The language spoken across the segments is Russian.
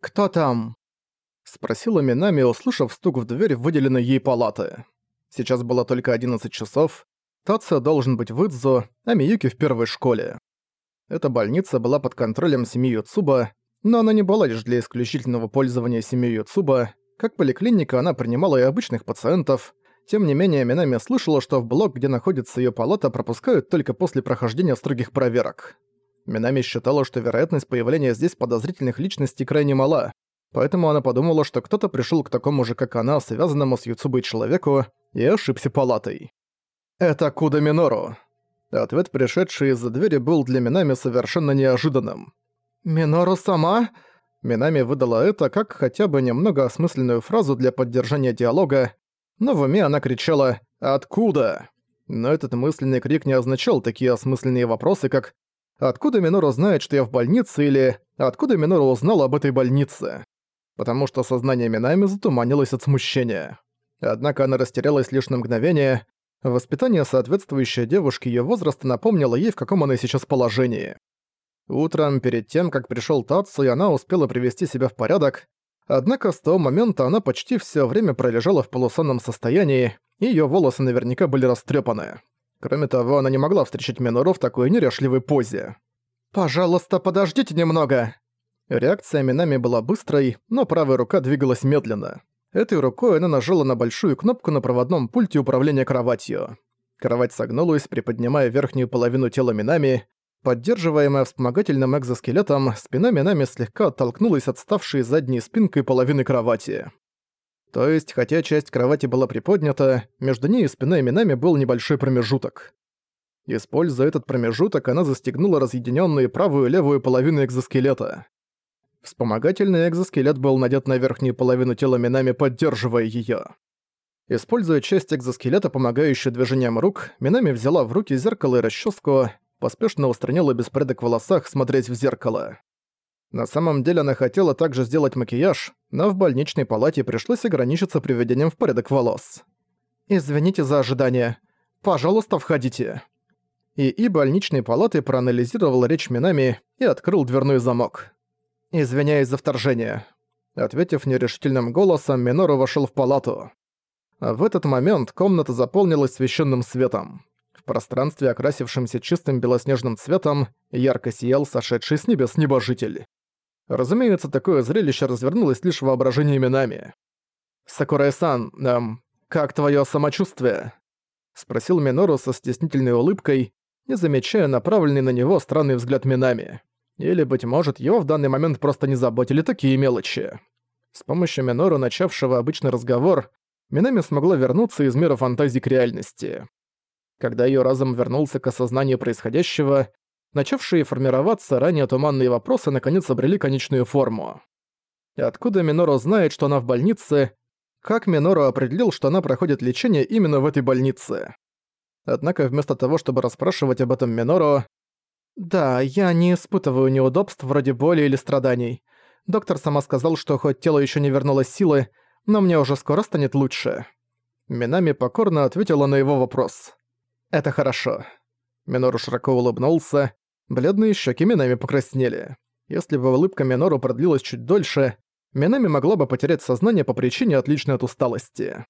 «Кто там?» — спросила Минами, услышав стук в дверь выделенной ей палаты. Сейчас было только 11 часов, Тация должен быть в Идзу, а Миюки в первой школе. Эта больница была под контролем семьи Юцуба, но она не была лишь для исключительного пользования семьей Юцуба. Как поликлиника она принимала и обычных пациентов. Тем не менее, Минами слышала, что в блок, где находится ее палата, пропускают только после прохождения строгих проверок. Минами считала, что вероятность появления здесь подозрительных личностей крайне мала, поэтому она подумала, что кто-то пришел к такому же, как она, связанному с Юцубой человеку, и ошибся палатой. «Это Куда Минору». Ответ, пришедший из-за двери, был для Минами совершенно неожиданным. «Минору сама?» Минами выдала это как хотя бы немного осмысленную фразу для поддержания диалога, но в уме она кричала «Откуда?». Но этот мысленный крик не означал такие осмысленные вопросы, как «Откуда Минору знает, что я в больнице?» или «Откуда Минору узнал об этой больнице?» Потому что сознание Минами затуманилось от смущения. Однако она растерялась лишь на мгновение. Воспитание, соответствующее девушке ее возраста, напомнило ей, в каком она сейчас положении. Утром, перед тем, как пришел Татсу, и она успела привести себя в порядок, однако с того момента она почти все время пролежала в полусонном состоянии, и ее волосы наверняка были растрепаны. Кроме того, она не могла встречать Минору в такой нерешливой позе. «Пожалуйста, подождите немного!» Реакция Минами была быстрой, но правая рука двигалась медленно. Этой рукой она нажала на большую кнопку на проводном пульте управления кроватью. Кровать согнулась, приподнимая верхнюю половину тела Минами. Поддерживаемая вспомогательным экзоскелетом, спина Минами слегка оттолкнулась от ставшей задней спинкой половины кровати. То есть, хотя часть кровати была приподнята, между ней и спиной Минами был небольшой промежуток. Используя этот промежуток, она застегнула разъединенные правую и левую половины экзоскелета. Вспомогательный экзоскелет был надет на верхнюю половину тела Минами, поддерживая её. Используя часть экзоскелета, помогающую движениям рук, Минами взяла в руки зеркало и расческу, поспешно устранила беспорядок в волосах, смотреть в зеркало. На самом деле она хотела также сделать макияж, но в больничной палате пришлось ограничиться приведением в порядок волос. «Извините за ожидание. Пожалуйста, входите». И и больничной палаты проанализировал речь Минами и открыл дверной замок. «Извиняюсь за вторжение». Ответив нерешительным голосом, Минору вошел в палату. А в этот момент комната заполнилась священным светом. В пространстве, окрасившемся чистым белоснежным цветом, ярко сиял сошедший с небес небожитель. Разумеется, такое зрелище развернулось лишь воображении именами. «Сакурай-сан, эм, как твое самочувствие?» Спросил Минору со стеснительной улыбкой, не замечая направленный на него странный взгляд Минами. Или, быть может, его в данный момент просто не заботили такие мелочи. С помощью Минору, начавшего обычный разговор, Минами смогла вернуться из мира фантазий к реальности. Когда её разум вернулся к осознанию происходящего, начавшие формироваться ранее туманные вопросы наконец обрели конечную форму. Откуда Минору знает, что она в больнице? Как Минору определил, что она проходит лечение именно в этой больнице? Однако вместо того, чтобы расспрашивать об этом Минору, «Да, я не испытываю неудобств вроде боли или страданий. Доктор сама сказал, что хоть тело еще не вернулось силы, но мне уже скоро станет лучше». Минами покорно ответила на его вопрос. «Это хорошо». Минору широко улыбнулся, бледные щеки Минами покраснели. Если бы улыбка Минору продлилась чуть дольше, Минами могла бы потерять сознание по причине отличной от усталости.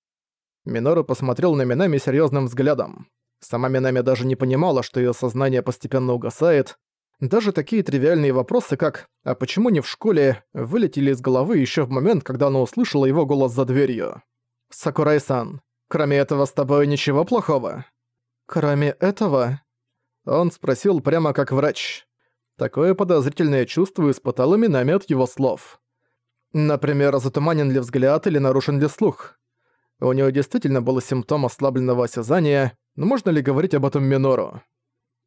Минору посмотрел на Минами серьезным взглядом. Сама Минами даже не понимала, что ее сознание постепенно угасает. Даже такие тривиальные вопросы, как «А почему не в школе?» вылетели из головы еще в момент, когда она услышала его голос за дверью. «Сакурай-сан, кроме этого с тобой ничего плохого?» «Кроме этого?» Он спросил прямо как врач. Такое подозрительное чувство испытала Минами от его слов. Например, затуманен ли взгляд или нарушен ли слух? У нее действительно был симптом ослабленного осязания, но можно ли говорить об этом Минору?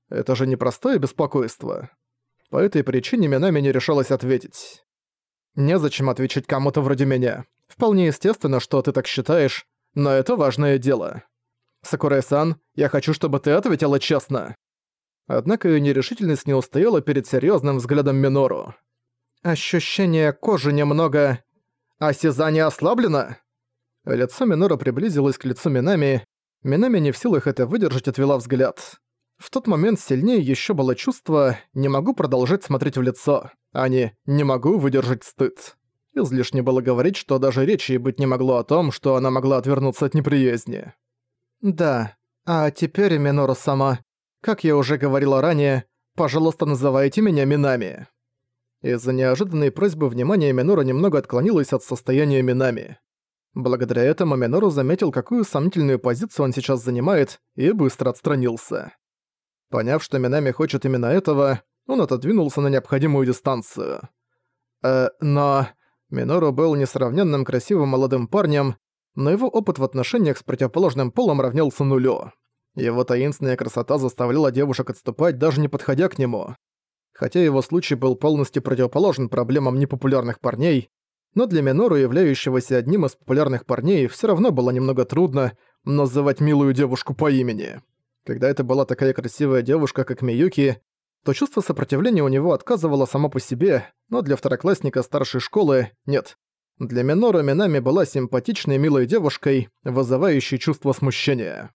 Это же непростое беспокойство. По этой причине Минами не решалась ответить. Незачем отвечать кому-то вроде меня. Вполне естественно, что ты так считаешь, но это важное дело. Сакурай-сан, я хочу, чтобы ты ответила честно. Однако её нерешительность не устояла перед серьёзным взглядом Минору. Ощущение кожи немного... Осязание ослаблено? Лицо Минора приблизилось к лицу Минами, Минами не в силах это выдержать, отвела взгляд. В тот момент сильнее еще было чувство «не могу продолжать смотреть в лицо», а не «не могу выдержать стыд». Излишне было говорить, что даже речи быть не могло о том, что она могла отвернуться от неприязни. «Да, а теперь, Минора сама, как я уже говорила ранее, пожалуйста, называйте меня Минами». Из-за неожиданной просьбы внимание Минора немного отклонилось от состояния Минами. Благодаря этому Минору заметил, какую сомнительную позицию он сейчас занимает, и быстро отстранился. Поняв, что Минами хочет именно этого, он отодвинулся на необходимую дистанцию. Э, но... Минору был несравненным красивым молодым парнем, но его опыт в отношениях с противоположным полом равнялся нулю. Его таинственная красота заставляла девушек отступать, даже не подходя к нему. Хотя его случай был полностью противоположен проблемам непопулярных парней, но для Минору, являющегося одним из популярных парней, все равно было немного трудно называть милую девушку по имени. Когда это была такая красивая девушка, как Миюки, то чувство сопротивления у него отказывало само по себе, но для второклассника старшей школы нет. Для Минору Минами была симпатичной милой девушкой, вызывающей чувство смущения.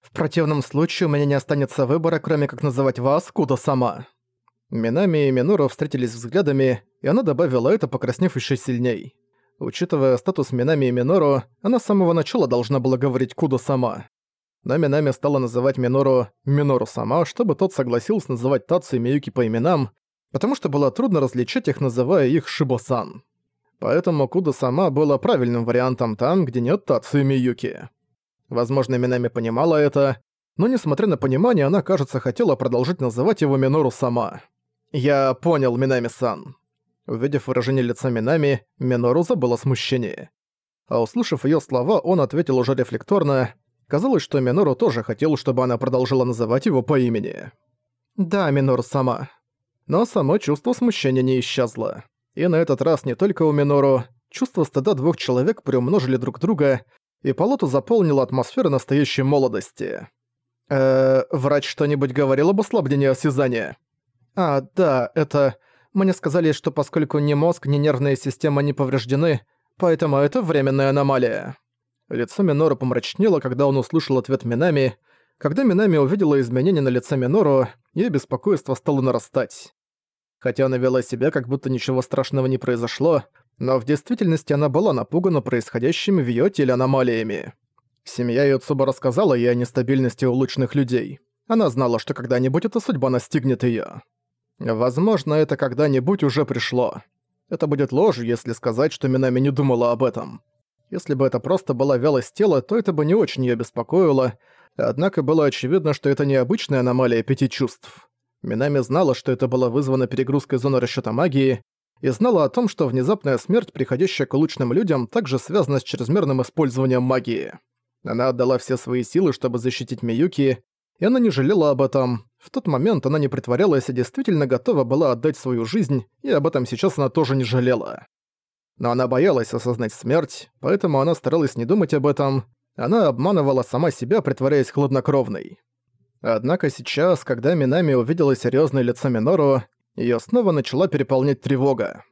«В противном случае у меня не останется выбора, кроме как называть вас Куда сама». Минами и Минору встретились взглядами, и она добавила это, покраснев еще сильней. Учитывая статус Минами и Минору, она с самого начала должна была говорить Куда сама но Минами стала называть Минору Минору сама, чтобы тот согласился называть Тацу и Миюки по именам, потому что было трудно различать их, называя их Шибо-сан. Поэтому Куда сама была правильным вариантом там, где нет Тацу и Миюки. Возможно, Минами понимала это, но несмотря на понимание, она, кажется, хотела продолжить называть его Минору сама. «Я понял, Минами-сан». Увидев выражение лица Минами, Минору забыла смущение. А услышав её слова, он ответил уже рефлекторно Казалось, что Минору тоже хотел, чтобы она продолжила называть его по имени. «Да, Минору сама». Но само чувство смущения не исчезло. И на этот раз не только у Минору, чувство стыда двух человек приумножили друг друга, и полоту заполнила атмосфера настоящей молодости. «Э, врач что-нибудь говорил об ослаблении осязания?» «А, да, это... Мне сказали, что поскольку ни мозг, ни нервная система не повреждены, поэтому это временная аномалия». Лицо Минору помрачнело, когда он услышал ответ Минами. Когда Минами увидела изменения на лице Минору, ее беспокойство стало нарастать. Хотя она вела себя, как будто ничего страшного не произошло, но в действительности она была напугана происходящими в её теле аномалиями. Семья Юцуба рассказала ей о нестабильности улучшенных людей. Она знала, что когда-нибудь эта судьба настигнет её. Возможно, это когда-нибудь уже пришло. Это будет ложью, если сказать, что Минами не думала об этом. Если бы это просто была вялость тела, то это бы не очень её беспокоило, однако было очевидно, что это необычная аномалия пяти чувств. Минами знала, что это было вызвано перегрузкой зоны расчёта магии, и знала о том, что внезапная смерть, приходящая к улучшенным людям, также связана с чрезмерным использованием магии. Она отдала все свои силы, чтобы защитить Миюки, и она не жалела об этом. В тот момент она не притворялась и действительно готова была отдать свою жизнь, и об этом сейчас она тоже не жалела но она боялась осознать смерть, поэтому она старалась не думать об этом. Она обманывала сама себя, притворяясь хладнокровной. Однако сейчас, когда Минами увидела серьёзное лицо Минору, её снова начала переполнять тревога.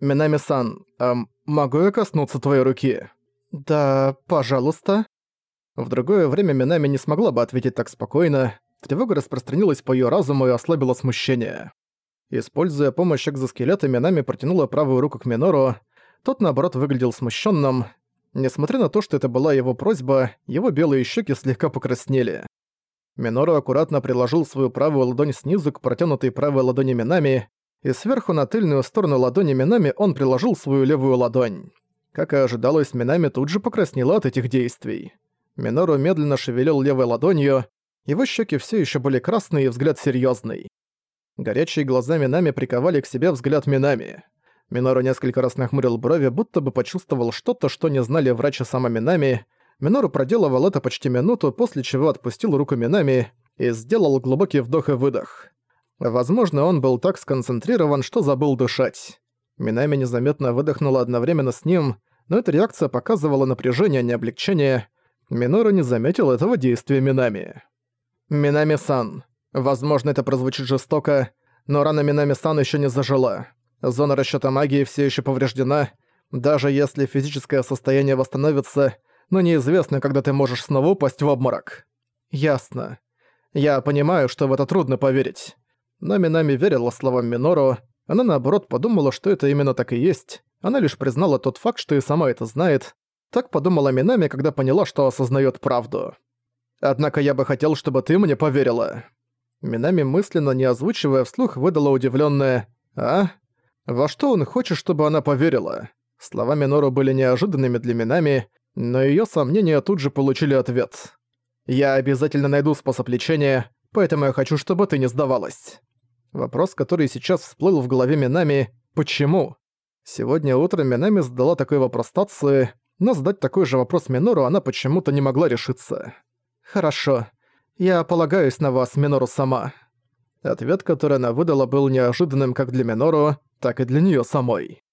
«Минами-сан, эм, могу я коснуться твоей руки?» «Да, пожалуйста». В другое время Минами не смогла бы ответить так спокойно. Тревога распространилась по её разуму и ослабила смущение. Используя помощь экзоскелета, Минами протянула правую руку к Минору, тот, наоборот, выглядел смущенным. Несмотря на то, что это была его просьба, его белые щеки слегка покраснели. Минору аккуратно приложил свою правую ладонь снизу к протянутой правой ладони Минами, и сверху на тыльную сторону ладони Минами он приложил свою левую ладонь. Как и ожидалось, Минами тут же покраснела от этих действий. Минору медленно шевелил левой ладонью, его щеки все еще были красные и взгляд серьезный. Горячие глаза Минами приковали к себе взгляд Минами. Минору несколько раз нахмурил брови, будто бы почувствовал что-то, что не знали врач и сама Минами. Минору проделывал это почти минуту, после чего отпустил руку Минами и сделал глубокий вдох и выдох. Возможно, он был так сконцентрирован, что забыл дышать. Минами незаметно выдохнула одновременно с ним, но эта реакция показывала напряжение, а не облегчение. Минору не заметил этого действия Минами. «Минами-сан. Возможно, это прозвучит жестоко, но рана Минами-сан ещё не зажила. Зона расчёта магии всё ещё повреждена, даже если физическое состояние восстановится, но неизвестно, когда ты можешь снова упасть в обморок. Ясно. Я понимаю, что в это трудно поверить. Но Минами верила словам Минору, она наоборот подумала, что это именно так и есть. Она лишь признала тот факт, что и сама это знает. Так подумала Минами, когда поняла, что осознает правду. «Однако я бы хотел, чтобы ты мне поверила». Минами мысленно, не озвучивая вслух, выдала удивленное «А? Во что он хочет, чтобы она поверила?» Слова Минору были неожиданными для Минами, но ее сомнения тут же получили ответ. «Я обязательно найду способ лечения, поэтому я хочу, чтобы ты не сдавалась». Вопрос, который сейчас всплыл в голове Минами «Почему?». Сегодня утром Минами задала такой вопрос Тации, но задать такой же вопрос Минору она почему-то не могла решиться. «Хорошо. Я полагаюсь на вас, Минору сама». Ответ, который она выдала, был неожиданным как для Минору, так и для неё самой.